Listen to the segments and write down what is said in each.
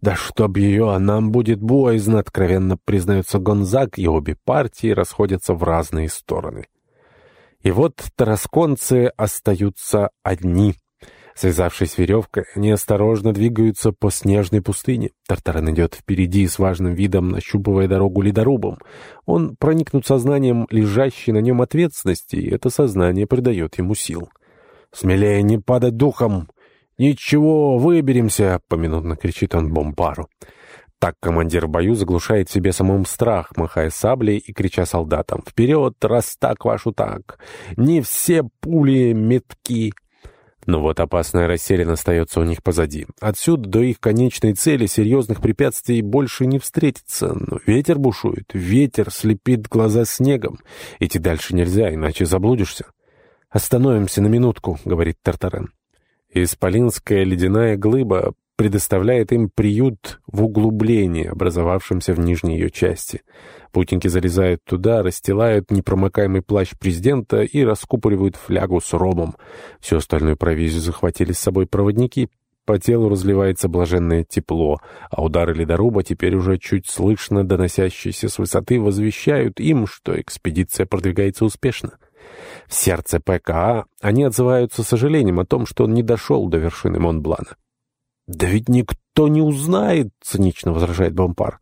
«Да чтоб ее, а нам будет боязно», — откровенно признается Гонзак, и обе партии расходятся в разные стороны. И вот тарасконцы остаются одни. Связавшись веревкой, они осторожно двигаются по снежной пустыне. Тартарен идет впереди с важным видом, нащупывая дорогу ледорубом. Он проникнут сознанием лежащей на нем ответственности, и это сознание придает ему сил. «Смелее не падать духом! Ничего, выберемся!» — поминутно кричит он Бомбару. Так командир в бою заглушает себе самым страх, махая саблей и крича солдатам «Вперед, раз так вашу так! Не все пули метки!» Но вот опасная расселена остается у них позади. Отсюда до их конечной цели серьезных препятствий больше не встретится. Но ветер бушует, ветер слепит глаза снегом. Идти дальше нельзя, иначе заблудишься. «Остановимся на минутку», — говорит Тартарен. Исполинская ледяная глыба предоставляет им приют в углублении, образовавшемся в нижней ее части. Путники залезают туда, расстилают непромокаемый плащ президента и раскупоривают флягу с ромом. Всю остальную провизию захватили с собой проводники. По телу разливается блаженное тепло, а удары ледоруба, теперь уже чуть слышно доносящиеся с высоты, возвещают им, что экспедиция продвигается успешно. В сердце ПКА они отзываются сожалением о том, что он не дошел до вершины Монблана. «Да ведь никто не узнает», — цинично возражает Бомпар.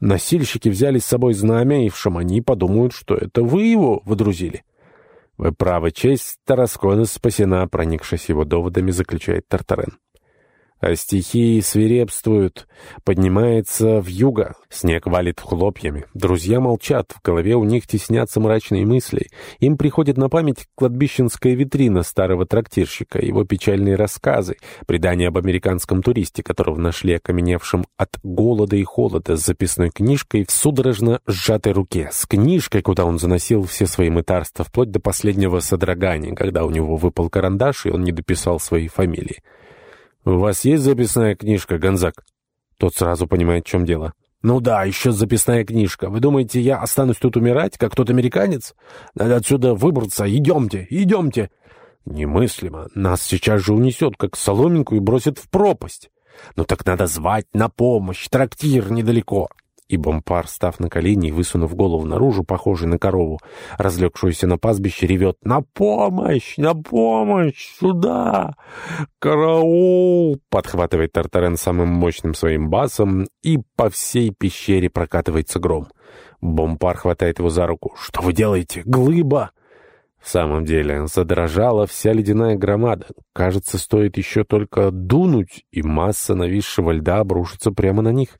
«Носильщики взяли с собой знамя, и в Шамани подумают, что это вы его водрузили». «Вы правы, честь Тараскона спасена», — проникшись его доводами, заключает Тартарен. А стихии свирепствуют, поднимается в юго, снег валит хлопьями. Друзья молчат, в голове у них теснятся мрачные мысли. Им приходит на память кладбищенская витрина старого трактирщика, его печальные рассказы, предания об американском туристе, которого нашли окаменевшим от голода и холода с записной книжкой в судорожно сжатой руке, с книжкой, куда он заносил все свои мытарства, вплоть до последнего содрогания, когда у него выпал карандаш, и он не дописал своей фамилии. «У вас есть записная книжка, Гонзак?» Тот сразу понимает, в чем дело. «Ну да, еще записная книжка. Вы думаете, я останусь тут умирать, как тот американец? Надо отсюда выбраться. Идемте, идемте!» «Немыслимо. Нас сейчас же унесет, как соломинку, и бросит в пропасть. Ну так надо звать на помощь. Трактир недалеко и Бомпар, став на колени и высунув голову наружу, похожий на корову, разлегшуюся на пастбище, ревет «На помощь! На помощь! Сюда! Караул!» подхватывает Тартарен самым мощным своим басом, и по всей пещере прокатывается гром. Бомпар хватает его за руку. «Что вы делаете? Глыба!» В самом деле, задрожала вся ледяная громада. Кажется, стоит еще только дунуть, и масса нависшего льда обрушится прямо на них.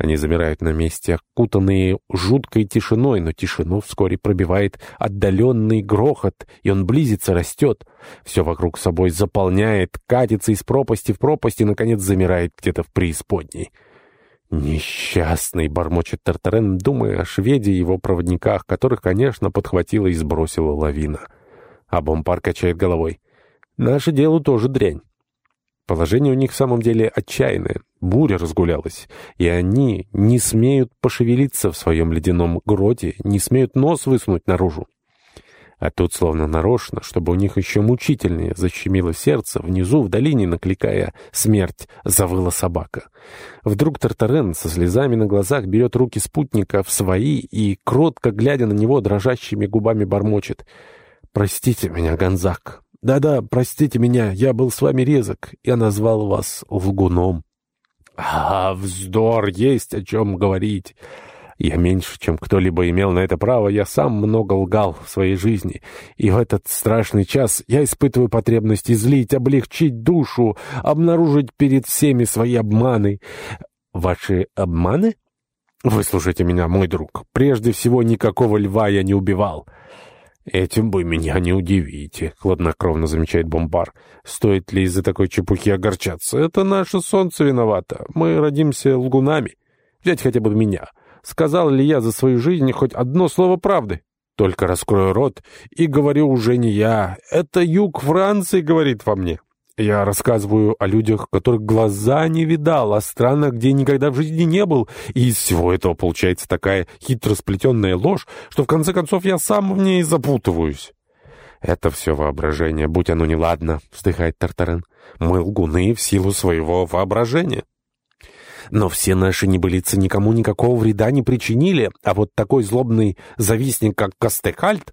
Они замирают на месте, окутанные жуткой тишиной, но тишину вскоре пробивает отдаленный грохот, и он близится, растет. Все вокруг собой заполняет, катится из пропасти в пропасть и, наконец, замирает где-то в преисподней. «Несчастный!» — бормочет Тартарен, думая о шведе и его проводниках, которых, конечно, подхватила и сбросила лавина. А Бомпар качает головой. «Наше дело тоже дрянь. Положение у них в самом деле отчаянное. Буря разгулялась, и они не смеют пошевелиться в своем ледяном гроте, не смеют нос высунуть наружу. А тут, словно нарочно, чтобы у них еще мучительнее защемило сердце, внизу, в долине, накликая смерть, завыла собака. Вдруг Тартарен со слезами на глазах берет руки спутника в свои и, кротко глядя на него, дрожащими губами бормочет. «Простите меня, Гонзак, да-да, простите меня, я был с вами резок. Я назвал вас лгуном. А, вздор, есть о чем говорить. Я меньше, чем кто-либо имел на это право, я сам много лгал в своей жизни. И в этот страшный час я испытываю потребность излить, облегчить душу, обнаружить перед всеми свои обманы. Ваши обманы? Выслушайте меня, мой друг. Прежде всего, никакого льва я не убивал. «Этим вы меня не удивите», — хладнокровно замечает Бомбар. «Стоит ли из-за такой чепухи огорчаться? Это наше солнце виновато. Мы родимся лгунами. Взять хотя бы меня. Сказал ли я за свою жизнь хоть одно слово правды? Только раскрою рот и говорю уже не я. Это юг Франции говорит во мне». Я рассказываю о людях, которых глаза не видал, о странах, где никогда в жизни не был, и из всего этого получается такая хитросплетенная ложь, что в конце концов я сам в ней запутываюсь. «Это все воображение, будь оно неладно», — вздыхает Тартарен. «Мы лгуны в силу своего воображения». Но все наши небылицы никому никакого вреда не причинили, а вот такой злобный завистник, как Кастекальт,